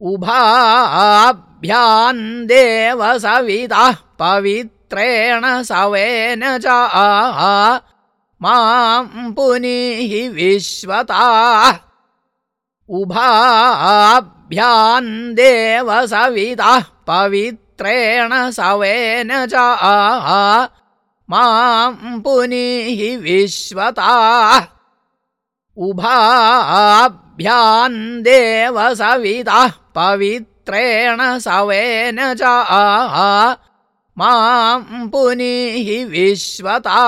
उभाभ्याम् देव सविताः पवित्रेण seven च माम् पुनीः विश्वताः। उभाभ्याम् देव सविताः पवित्रेण seven च माम् पुनीः विश्वताः। उभाभ्याम् भ्यान्देव सवितः पवित्रेण सवेन च। आह मां पुनिः विश्वता।